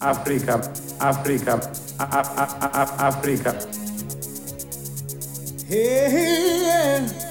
Africa, Africa, Africa. Hey, yeah.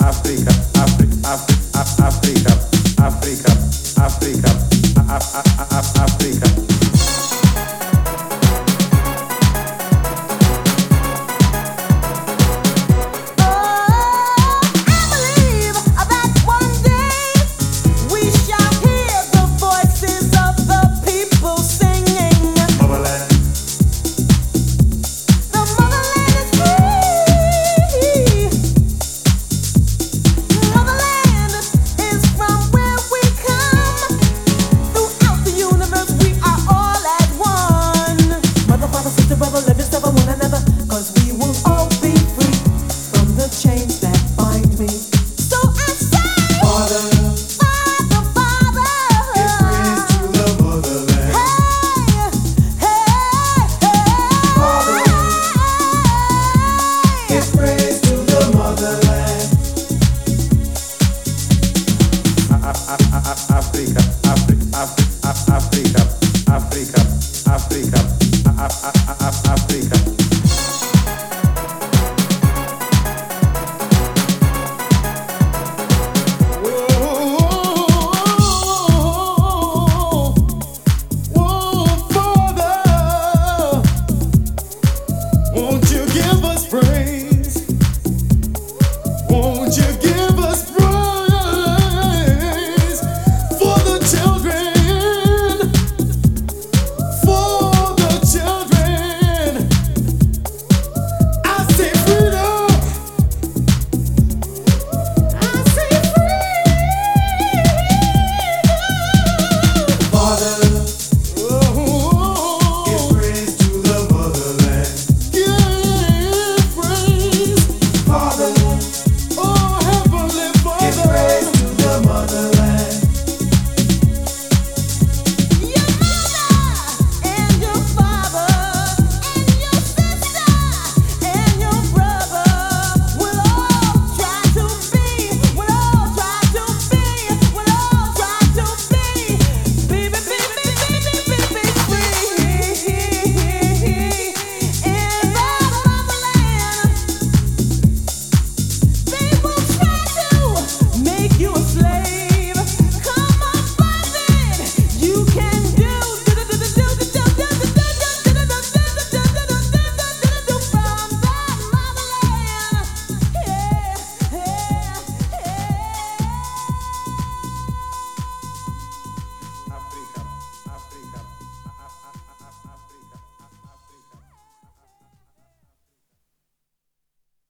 África, África, África, África. África, África, África, África, África.